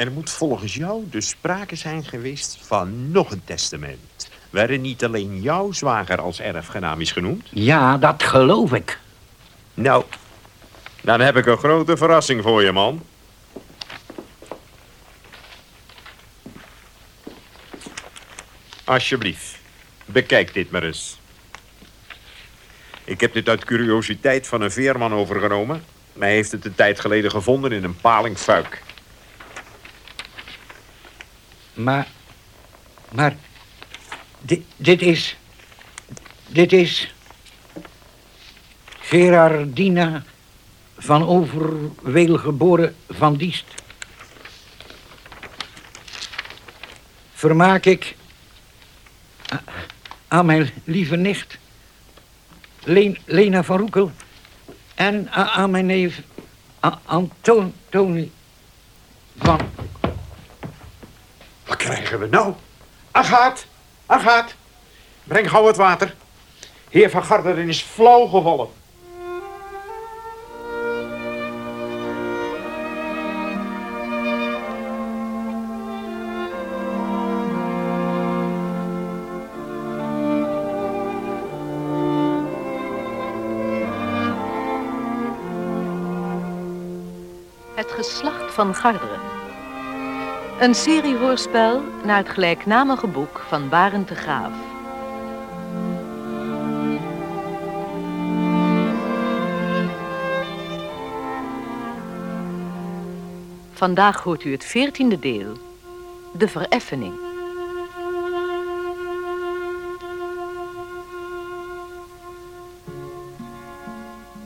Er moet volgens jou dus sprake zijn geweest van nog een testament... waarin niet alleen jouw zwager als erfgenaam is genoemd? Ja, dat geloof ik. Nou, dan heb ik een grote verrassing voor je, man. Alsjeblieft, bekijk dit maar eens. Ik heb dit uit curiositeit van een veerman overgenomen. Hij heeft het een tijd geleden gevonden in een palingfuik. Maar, maar, dit, is, dit is Gerardina van Overweel geboren van Diest. Vermaak ik aan mijn lieve nicht, Lena van Roekel... en aan mijn neef Antoni van... Krijgen we nou? Agaat, Agaat, breng gauw het water. Heer van Garderen is flauw gevallen. geslacht van Garderen. Een serie hoorspel naar het gelijknamige boek van Barend de Graaf. Vandaag hoort u het veertiende deel, de vereffening.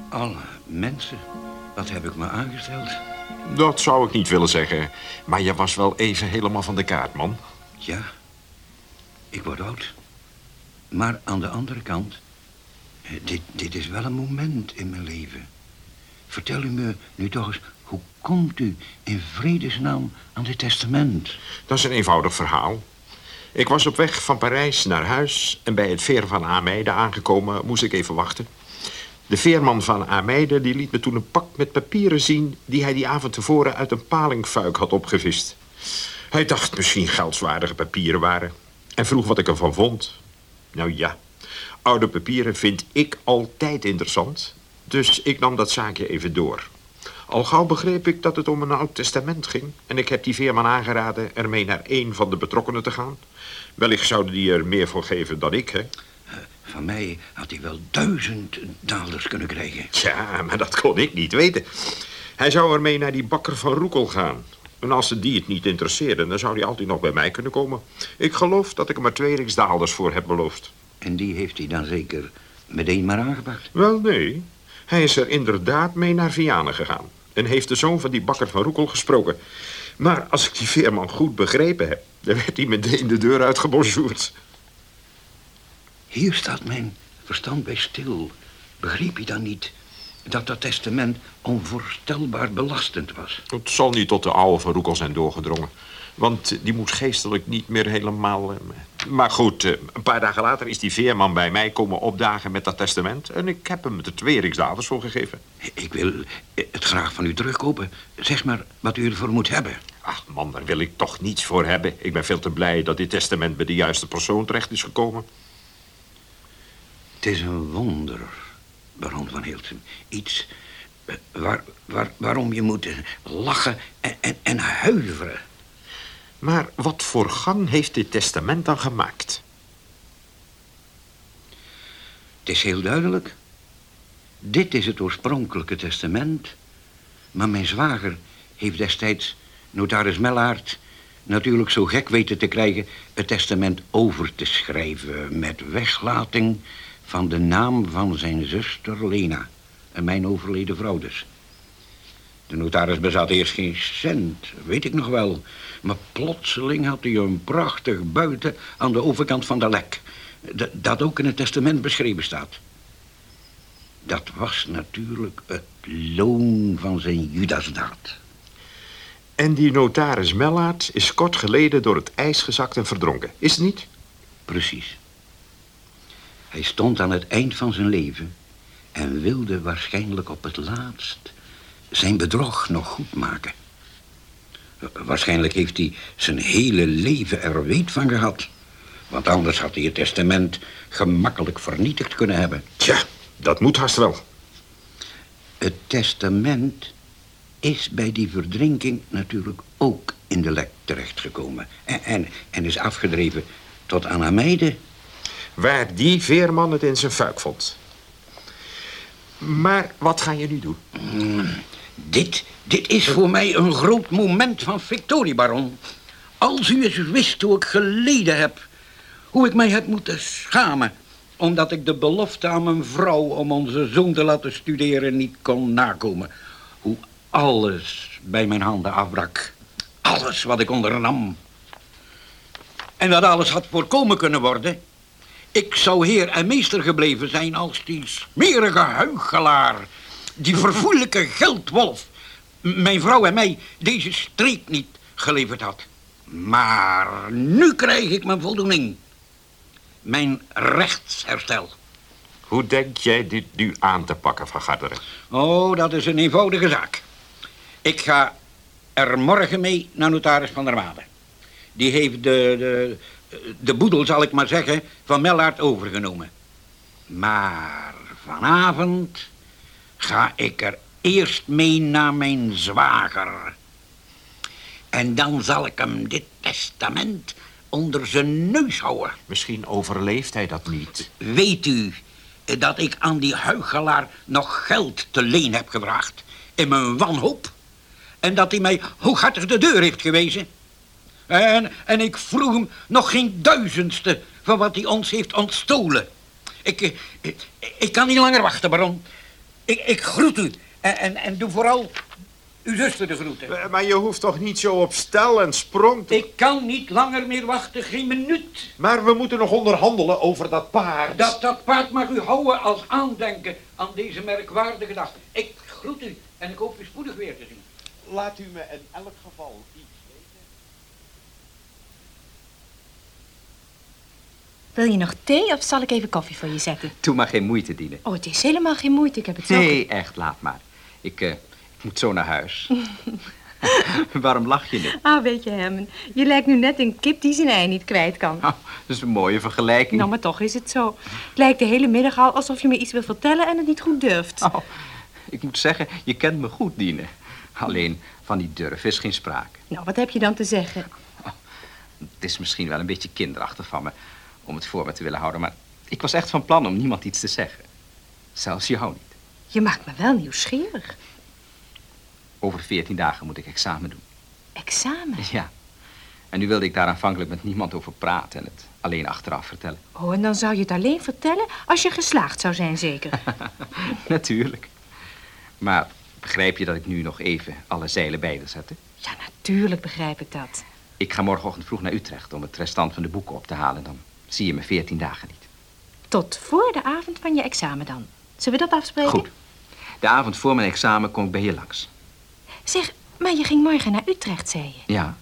Alle mensen, wat heb ik me aangesteld? Dat zou ik niet willen zeggen. Maar je was wel even helemaal van de kaart, man. Ja, ik word oud. Maar aan de andere kant... Eh, dit, dit is wel een moment in mijn leven. Vertel u me nu toch eens... hoe komt u in vredesnaam aan dit testament? Dat is een eenvoudig verhaal. Ik was op weg van Parijs naar huis... en bij het veer van Ameide aangekomen moest ik even wachten. De veerman van Ameide die liet me toen een pak met papieren zien... die hij die avond tevoren uit een palingfuik had opgevist. Hij dacht misschien geldswaardige papieren waren... en vroeg wat ik ervan vond. Nou ja, oude papieren vind ik altijd interessant... dus ik nam dat zaakje even door. Al gauw begreep ik dat het om een oud testament ging... en ik heb die veerman aangeraden ermee naar één van de betrokkenen te gaan. Wellicht zouden die er meer voor geven dan ik, hè? Van mij had hij wel duizend daalders kunnen krijgen. Ja, maar dat kon ik niet weten. Hij zou ermee naar die bakker van Roekel gaan. En als ze die het niet interesseerde, dan zou hij altijd nog bij mij kunnen komen. Ik geloof dat ik er twee riksdaalders voor heb beloofd. En die heeft hij dan zeker meteen maar aangepakt? Wel, nee. Hij is er inderdaad mee naar Vianen gegaan. En heeft de zoon van die bakker van Roekel gesproken. Maar als ik die veerman goed begrepen heb... dan werd hij meteen de deur uitgebonjourd. Hier staat mijn verstand bij stil. Begreep je dan niet dat dat testament onvoorstelbaar belastend was? Het zal niet tot de oude Van Roekel zijn doorgedrongen. Want die moet geestelijk niet meer helemaal... Eh, maar goed, eh, een paar dagen later is die veerman bij mij komen opdagen met dat testament... en ik heb hem de twee riksdalers voor gegeven. Ik wil het graag van u terugkopen. Zeg maar wat u ervoor moet hebben. Ach man, daar wil ik toch niets voor hebben. Ik ben veel te blij dat dit testament bij de juiste persoon terecht is gekomen. Het is een wonder, baron van Hilton. Iets eh, waar, waar, waarom je moet lachen en, en, en huiveren. Maar wat voor gang heeft dit testament dan gemaakt? Het is heel duidelijk. Dit is het oorspronkelijke testament. Maar mijn zwager heeft destijds notaris Mellaert... natuurlijk zo gek weten te krijgen... het testament over te schrijven met weglating van de naam van zijn zuster Lena. En mijn overleden vrouw dus. De notaris bezat eerst geen cent, weet ik nog wel. Maar plotseling had hij een prachtig buiten aan de overkant van de lek. Dat ook in het testament beschreven staat. Dat was natuurlijk het loon van zijn Judasdaad. En die notaris Mellaert is kort geleden door het ijs gezakt en verdronken, is het niet? Precies. Hij stond aan het eind van zijn leven en wilde waarschijnlijk op het laatst zijn bedrog nog goed maken. Waarschijnlijk heeft hij zijn hele leven er weet van gehad. Want anders had hij het testament gemakkelijk vernietigd kunnen hebben. Tja, dat moet haast wel. Het testament is bij die verdrinking natuurlijk ook in de lek terechtgekomen. En, en, en is afgedreven tot aan Ameide. Waar die veerman het in zijn fuik vond. Maar wat ga je nu doen? Dit, dit is voor mij een groot moment van victorie, baron. Als u eens wist hoe ik geleden heb. Hoe ik mij heb moeten schamen. Omdat ik de belofte aan mijn vrouw om onze zoon te laten studeren niet kon nakomen. Hoe alles bij mijn handen afbrak. Alles wat ik ondernam. En dat alles had voorkomen kunnen worden. Ik zou heer en meester gebleven zijn als die smerige huichelaar. Die verfoeilijke geldwolf. Mijn vrouw en mij deze streek niet geleverd had. Maar nu krijg ik mijn voldoening. Mijn rechtsherstel. Hoe denk jij dit nu aan te pakken, Van Garderen? Oh, dat is een eenvoudige zaak. Ik ga er morgen mee naar notaris van der Made. Die heeft de, de, de boedel, zal ik maar zeggen, van Mellaert overgenomen. Maar vanavond ga ik er eerst mee naar mijn zwager. En dan zal ik hem dit testament onder zijn neus houden. Misschien overleeft hij dat niet. Weet u dat ik aan die huichelaar nog geld te leen heb gevraagd? In mijn wanhoop? En dat hij mij hooghartig de deur heeft gewezen? En, en ik vroeg hem nog geen duizendste van wat hij ons heeft ontstolen. Ik, eh, ik, ik kan niet langer wachten, baron. Ik, ik groet u. En, en, en doe vooral uw zuster de groeten. Eh, Maar je hoeft toch niet zo op stel en sprong te... Ik kan niet langer meer wachten, geen minuut. Maar we moeten nog onderhandelen over dat paard. Dat, dat paard mag u houden als aandenken aan deze merkwaardige dag. Ik groet u en ik hoop u spoedig weer te zien. Laat u me in elk geval iets weten. Wil je nog thee of zal ik even koffie voor je zetten? Doe maar geen moeite, Diene. Oh, het is helemaal geen moeite. Ik heb het zelf... Nee, echt, laat maar. Ik, eh, ik moet zo naar huis. Waarom lach je nu? Ah, weet je, Herman. Je lijkt nu net een kip die zijn ei niet kwijt kan. Nou, dat is een mooie vergelijking. Nou, maar toch is het zo. Het lijkt de hele middag al alsof je me iets wil vertellen en het niet goed durft. Oh, ik moet zeggen, je kent me goed, Diene. Alleen van die durf is geen sprake. Nou, wat heb je dan te zeggen? Het is misschien wel een beetje kinderachtig van me om het voor me te willen houden, maar ik was echt van plan om niemand iets te zeggen. Zelfs jou niet. Je maakt me wel nieuwsgierig. Over veertien dagen moet ik examen doen. Examen? Ja. En nu wilde ik daar aanvankelijk met niemand over praten en het alleen achteraf vertellen. Oh, en dan zou je het alleen vertellen als je geslaagd zou zijn, zeker? Natuurlijk. Maar begrijp je dat ik nu nog even alle zeilen bij wil zetten? Ja, natuurlijk begrijp ik dat. Ik ga morgenochtend vroeg naar Utrecht om het restant van de boeken op te halen. Dan zie je me veertien dagen niet. Tot voor de avond van je examen dan. Zullen we dat afspreken? Goed. De avond voor mijn examen kom ik bij je langs. Zeg, maar je ging morgen naar Utrecht, zei je. Ja,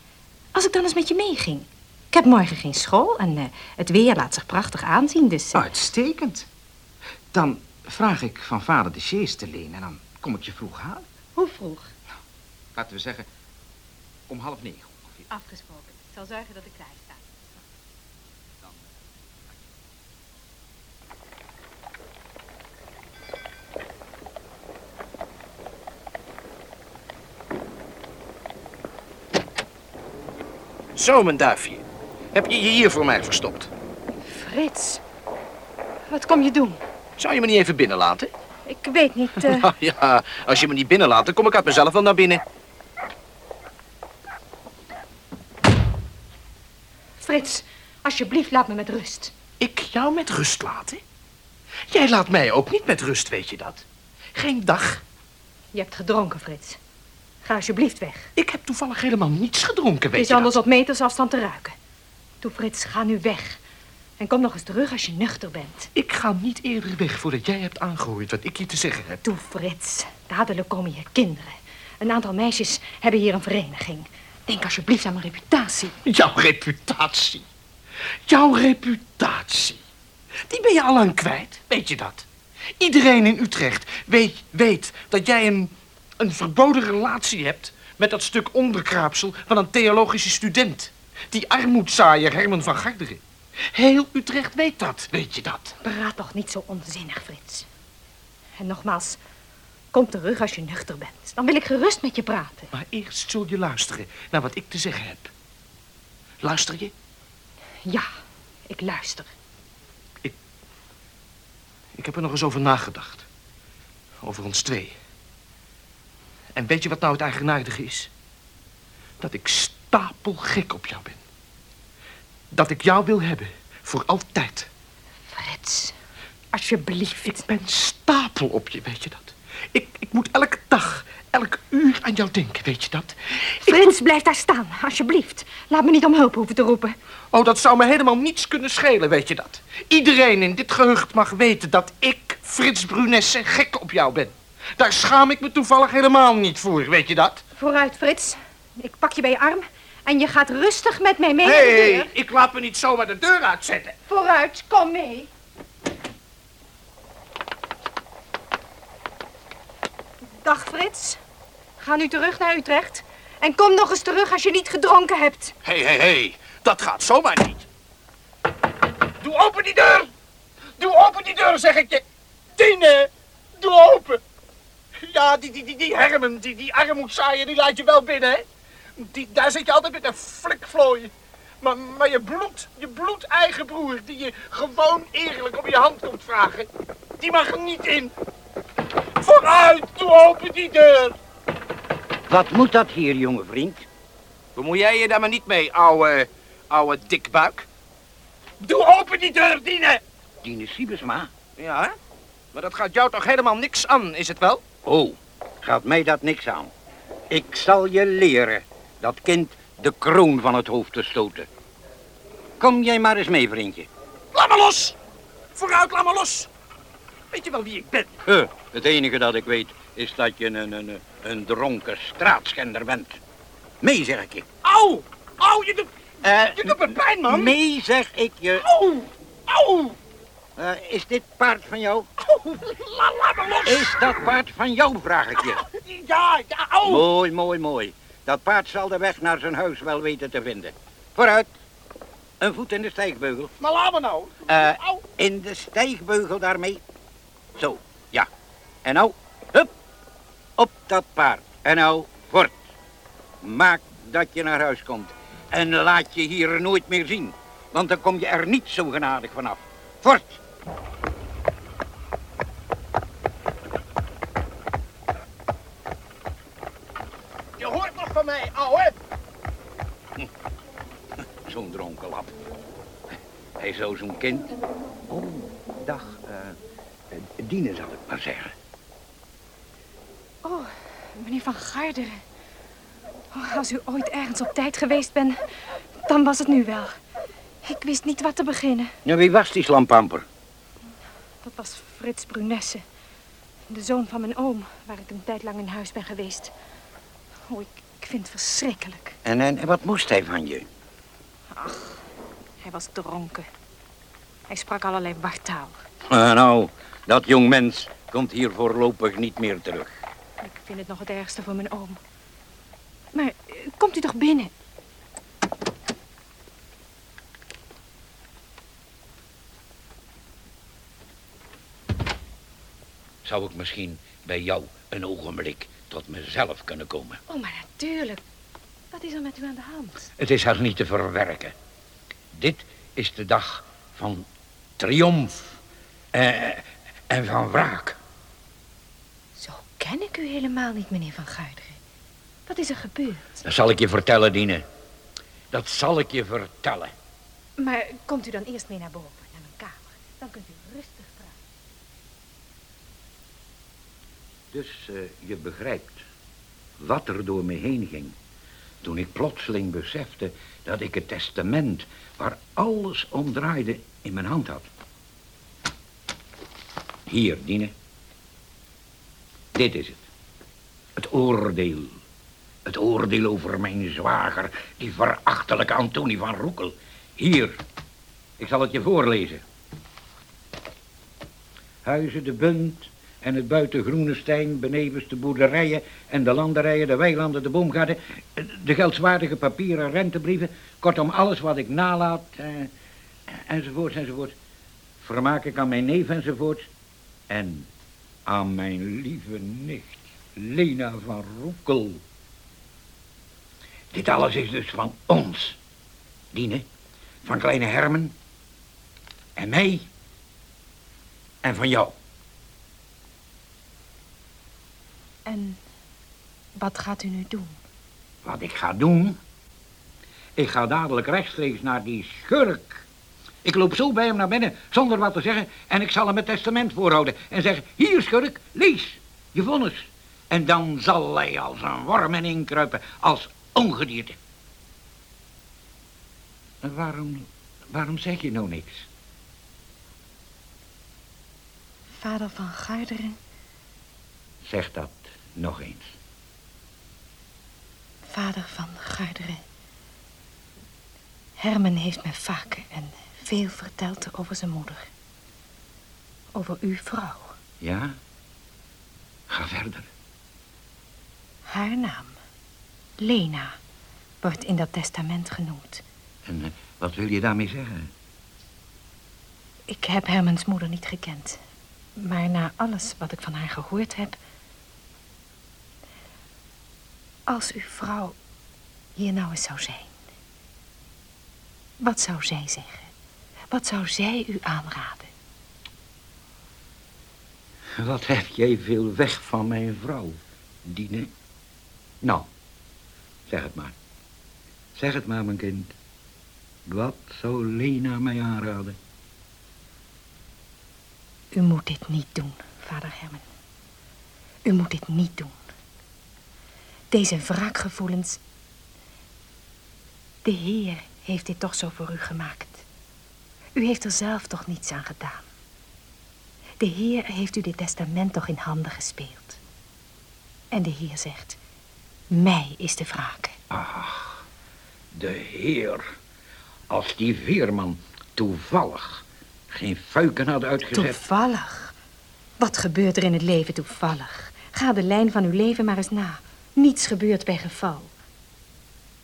Als ik dan eens met je meeging. Ik heb morgen geen school en eh, het weer laat zich prachtig aanzien, dus... eh, uitstekend. Dan vraag ik van vader de sjees te lenen en dan kom ik je vroeg halen. Hoe vroeg? Laten we zeggen om half negen ongeveer. Afgesproken. Ik zal zorgen dat ik klaar sta. Zo, mijn duifje. Heb je je hier voor mij verstopt? Frits, wat kom je doen? Zou je me niet even binnenlaten? Ik weet niet... eh, Nou ja, als je me niet binnenlaat, dan kom ik uit mezelf wel naar binnen. Frits, alsjeblieft, laat me met rust. Ik jou met rust laten? Jij laat mij ook niet met rust, weet je dat? Geen dag. Je hebt gedronken, Frits. Ga alsjeblieft weg. Ik heb toevallig helemaal niets gedronken, Het weet is je anders dat? op meters afstand te ruiken. Toe, Frits, ga nu weg. En kom nog eens terug als je nuchter bent. Ik ga niet eerder weg voordat jij hebt aangehoord wat ik je te zeggen heb. Toe, Frits. Dadelijk komen hier kinderen. Een aantal meisjes hebben hier een vereniging. Denk alsjeblieft aan mijn reputatie. Jouw reputatie. Jouw reputatie. Die ben je al lang kwijt, weet je dat? Iedereen in Utrecht weet, weet dat jij een, een verboden relatie hebt met dat stuk onderkraapsel van een theologische student. Die armoedzaaier Herman van Garderen. Heel Utrecht weet dat, weet je dat? Praat toch niet zo onzinnig, Frits. En nogmaals, kom terug als je nuchter bent. Dan wil ik gerust met je praten. Maar eerst zul je luisteren naar wat ik te zeggen heb. Luister je? Ja, ik luister. Ik heb er nog eens over nagedacht. Over ons twee. En weet je wat nou het eigenaardige is? Dat ik stapelgek op jou ben. Dat ik jou wil hebben. Voor altijd. Frits, alsjeblieft. Ik ben stapel op je, weet je dat? Ik, ik moet elke dag, elk uur aan jou denken, weet je dat? Frits, blijf daar staan, alsjeblieft. Laat me niet om hulp hoeven te roepen. Oh, dat zou me helemaal niets kunnen schelen, weet je dat? Iedereen in dit gehucht mag weten dat ik, Frits Brunesse, gek op jou ben. Daar schaam ik me toevallig helemaal niet voor, weet je dat? Vooruit, Frits. Ik pak je bij je arm en je gaat rustig met mij mee Hé, naar de deur. ik laat me niet zomaar de deur uitzetten. Vooruit, kom mee. Dag, Frits. Ga nu terug naar Utrecht. En kom nog eens terug als je niet gedronken hebt. Hé, hé, hé, dat gaat zomaar niet. Doe open die deur! Doe open die deur, zeg ik je! Tine, doe open! Ja, die, die, die, die Herman, die, die armoedzaaier, die laat je wel binnen, hè? Die, daar zit je altijd met een flikvlooien. Maar, maar je bloed, je bloedeigen broer, die je gewoon eerlijk om je hand komt vragen, die mag er niet in. Vooruit, doe open die deur! Wat moet dat hier, jonge vriend? Bemoei jij je daar maar niet mee, ouwe, ouwe dikbuik. Doe open die deur, Dine! Dine Siebesma? Ja, maar dat gaat jou toch helemaal niks aan, is het wel? Oh, gaat mij dat niks aan. Ik zal je leren dat kind de kroon van het hoofd te stoten. Kom jij maar eens mee, vriendje. Laat me los! Vooruit, laat me los! Weet je wel wie ik ben? Huh, het enige dat ik weet is dat je een, een, een, dronken straatschender bent. Mee, zeg ik je. Au! Au, je doet, Eh, je doet me pijn, man! mee, zeg ik je. Au! Au! Eh, is dit paard van jou? La, laat me los! Is dat paard van jou, vraag ik je. Ja, ja, au! Mooi, mooi, mooi. Dat paard zal de weg naar zijn huis wel weten te vinden. Vooruit. Een voet in de stijgbeugel. Maar laat me nou. Eh, Au! in de stijgbeugel daarmee. Zo, ja. En nou, hup, op dat paard. En nou, voort. Maak dat je naar huis komt. En laat je hier nooit meer zien. Want dan kom je er niet zo genadig vanaf. Voort. Je hoort nog van mij, ouwe! Zo'n dronken lap. Hij zo zo'n kind. Oh, dag. eh Diene zal ik maar zeggen. Oh, meneer Van Garderen. Oh, als u ooit ergens op tijd geweest bent, dan was het nu wel. Ik wist niet wat te beginnen. Nou, wie was die slampamper? Dat was Frits Brunesse. De zoon van mijn oom, waar ik een tijd lang in huis ben geweest. Oh, ik, ik vind het verschrikkelijk. En, en, en wat moest hij van je? Hij was dronken. Hij sprak allerlei wartaal. Eh, nou, dat jong mens komt hier voorlopig niet meer terug. Ik vind het nog het ergste voor mijn oom. Maar eh, komt u toch binnen? Zou ik misschien bij jou een ogenblik tot mezelf kunnen komen? Oh, maar natuurlijk. Wat is er met u aan de hand? Het is haar niet te verwerken. Dit is de dag van triomf eh, en van wraak. Zo ken ik u helemaal niet, meneer Van Garderen. Wat is er gebeurd? Dat zal ik je vertellen, Dine. Dat zal ik je vertellen. Maar komt u dan eerst mee naar boven, naar mijn kamer. Dan kunt u rustig praten. Dus eh, je begrijpt wat er door me heen ging. Toen ik plotseling besefte dat ik het testament waar alles om draaide in mijn hand had. Hier, Dine. Dit is het. Het oordeel. Het oordeel over mijn zwager, die verachtelijke Antonie van Roekel. Hier. Ik zal het je voorlezen. Huizen de Bunt en het buiten Groenestein, benevens de boerderijen en de landerijen, de weilanden, de boomgaarden, de geldswaardige papieren, rentebrieven, kortom alles wat ik nalaat, eh, enzovoort, enzovoort. Vermaak ik aan mijn neef enzovoort en aan mijn lieve nicht, Lena van Roekel. Dit alles is dus van ons, Dine, van kleine Hermen en mij en van jou. En wat gaat u nu doen? Wat ik ga doen? Ik ga dadelijk rechtstreeks naar die schurk. Ik loop zo bij hem naar binnen, zonder wat te zeggen... en ik zal hem het testament voorhouden en zeggen... Hier, schurk, lees, je vonnis. En dan zal hij als een worm in inkruipen, als ongedierte. En waarom, waarom zeg je nou niks? Vader van Garderen, Zeg dat nog eens. vader van Garderen. Herman heeft me vaak en veel verteld over zijn moeder. Over uw vrouw. Ja? Ga verder. Haar naam, Lena, wordt in dat testament genoemd. En eh, wat wil je daarmee zeggen? Ik heb Hermans moeder niet gekend. Maar na alles wat ik van haar gehoord heb... Als uw vrouw hier nou eens zou zijn... Wat zou zij zeggen? Wat zou zij u aanraden? Wat heb jij veel weg van mijn vrouw, Dine? Nou, zeg het maar. Zeg het maar, mijn kind. Wat zou Lena mij aanraden? U moet dit niet doen, vader Herman. U moet dit niet doen. Deze wraakgevoelens... De Heer heeft dit toch zo voor u gemaakt. U heeft er zelf toch niets aan gedaan. De Heer heeft u dit testament toch in handen gespeeld. En de Heer zegt... Mij is de wraak. Ach, de heer. Als die veerman toevallig geen fuiken had uitgezet... Toevallig. Wat gebeurt er in het leven toevallig? Ga de lijn van uw leven maar eens na. Niets gebeurt bij geval.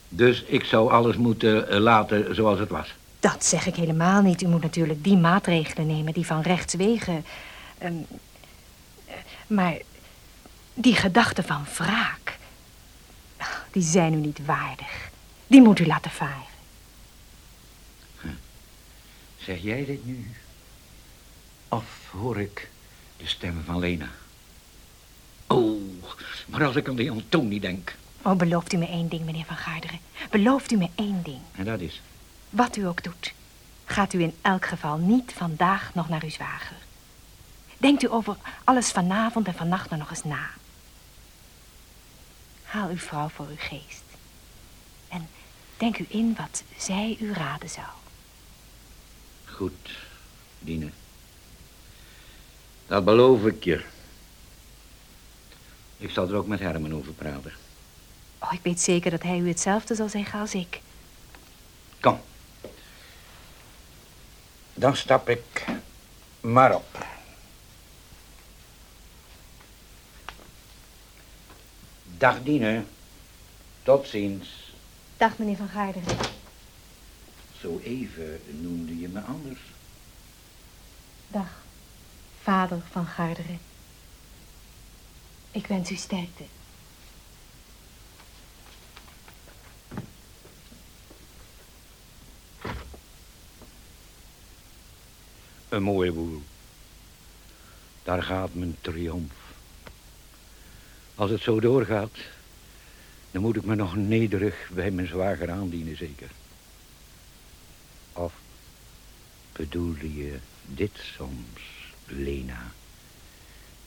Dus ik zou alles moeten eh, laten zoals het was. Dat zeg ik helemaal niet. U moet natuurlijk die maatregelen nemen die van rechts wegen. Ehm, eh, maar die gedachten van wraak, die zijn u niet waardig. Die moet u laten varen. Zeg jij dit nu? Of hoor ik de stem van Lena? Oh, maar als ik aan die Antoni denk. Oh, belooft u me één ding, meneer Van Garderen. Belooft u me één ding. En dat is... Wat u ook doet, gaat u in elk geval niet vandaag nog naar uw zwager. Denkt u over alles vanavond en vannacht nog eens na. Haal uw vrouw voor uw geest. En denk u in wat zij u raden zou. Goed, Dine. Dat beloof ik je. Ik zal er ook met Herman over praten. Oh, ik weet zeker dat hij u hetzelfde zal zeggen als ik. Kom. Dan stap ik maar op. Dag Dine. Tot ziens. Dag, meneer Van Garderen. Zo even noemde je me anders. Dag, vader Van Garderen. Ik wens u sterkte. Een mooie boel. Daar gaat mijn triomf. Als het zo doorgaat, dan moet ik me nog nederig bij mijn zwager aandienen, zeker. Of bedoelde je dit soms, Lena?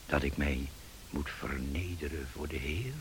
Dat ik mij moet vernederen voor de Heer?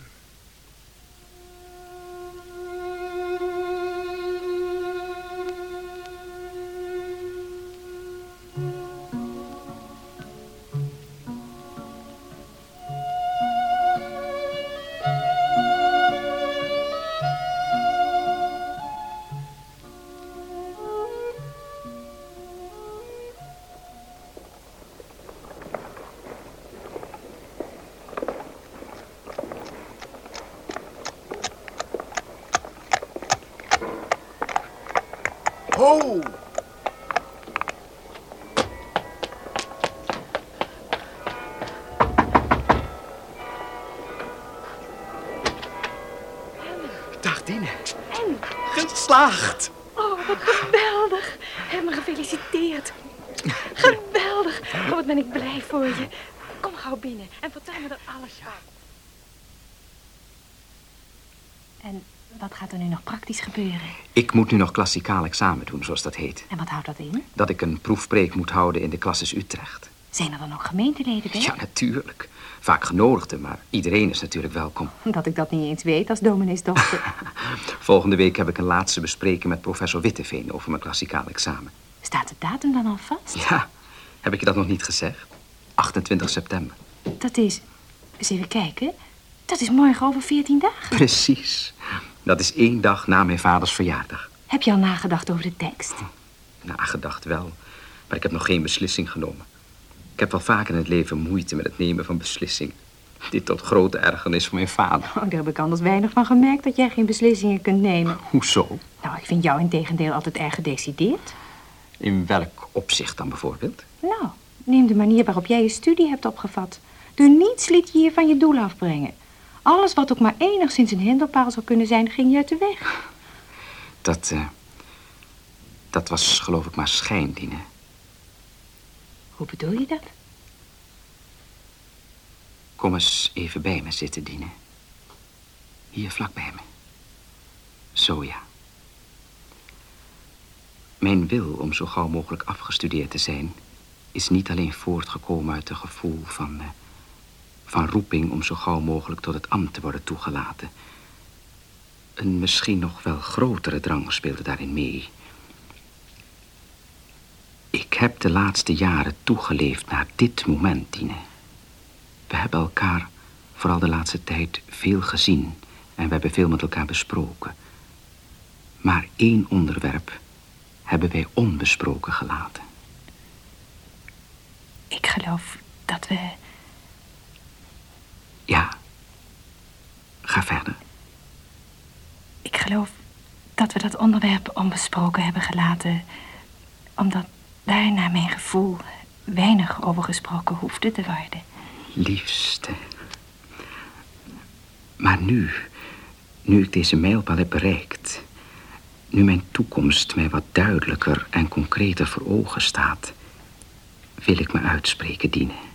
Geslaagd. Oh, wat geweldig. Herman, gefeliciteerd. Geweldig. Oh, wat ben ik blij voor je. Kom gauw binnen en vertel me er alles van. En wat gaat er nu nog praktisch gebeuren? Ik moet nu nog klassikaal examen doen, zoals dat heet. En wat houdt dat in? Dat ik een proefpreek moet houden in de klasses Utrecht. Zijn er dan ook gemeenteleden bij? Ja, natuurlijk. Vaak genodigden, maar iedereen is natuurlijk welkom. Dat ik dat niet eens weet als domineesdochter. Volgende week heb ik een laatste bespreking met professor Witteveen over mijn klassikaal examen. Staat de datum dan al vast? Ja, heb ik je dat nog niet gezegd? 28 september. Dat is... Eens even kijken. Dat is morgen over 14 dagen. Precies. Dat is één dag na mijn vaders verjaardag. Heb je al nagedacht over de tekst? Nagedacht wel, maar ik heb nog geen beslissing genomen. Ik heb wel vaak in het leven moeite met het nemen van beslissingen. Dit tot grote ergernis van mijn vader. Oh, daar heb ik anders weinig van gemerkt dat jij geen beslissingen kunt nemen. Hoezo? Nou, ik vind jou in tegendeel altijd erg gedecideerd. In welk opzicht dan bijvoorbeeld? Nou, neem de manier waarop jij je studie hebt opgevat. Door niets liet je je van je doel afbrengen. Alles wat ook maar enigszins een hinderpaal zou kunnen zijn, ging je uit de weg. Dat, eh, dat was geloof ik maar schijn, Dine. Hoe bedoel je dat? Kom eens even bij me zitten, Dine. Hier vlak bij me. Zo ja. Mijn wil om zo gauw mogelijk afgestudeerd te zijn... is niet alleen voortgekomen uit een gevoel van... eh, van roeping om zo gauw mogelijk tot het ambt te worden toegelaten. Een misschien nog wel grotere drang speelde daarin mee. Ik heb de laatste jaren toegeleefd naar dit moment, Tine. We hebben elkaar, vooral de laatste tijd, veel gezien... en we hebben veel met elkaar besproken. Maar één onderwerp hebben wij onbesproken gelaten. Ik geloof dat we... Ja, ga verder. Ik geloof dat we dat onderwerp onbesproken hebben gelaten... omdat daar naar mijn gevoel weinig over gesproken hoefde te worden. Liefste. Maar nu, nu ik deze mijlpaal heb bereikt... nu mijn toekomst mij wat duidelijker en concreter voor ogen staat... wil ik me uitspreken dienen.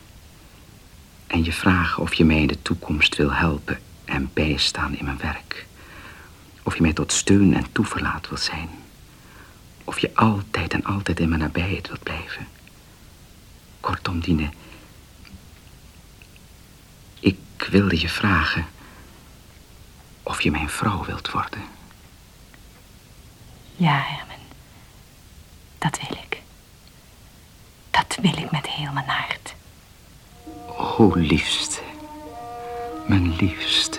En je vragen of je mij in de toekomst wil helpen en bijstaan in mijn werk. Of je mij tot steun en toeverlaat wilt zijn. Of je altijd en altijd in mijn nabijheid wilt blijven. Kortom, Dine. Ik wilde je vragen of je mijn vrouw wilt worden. Ja, Herman. Dat wil ik. Dat wil ik met heel mijn hart. O, liefste. Mijn liefste.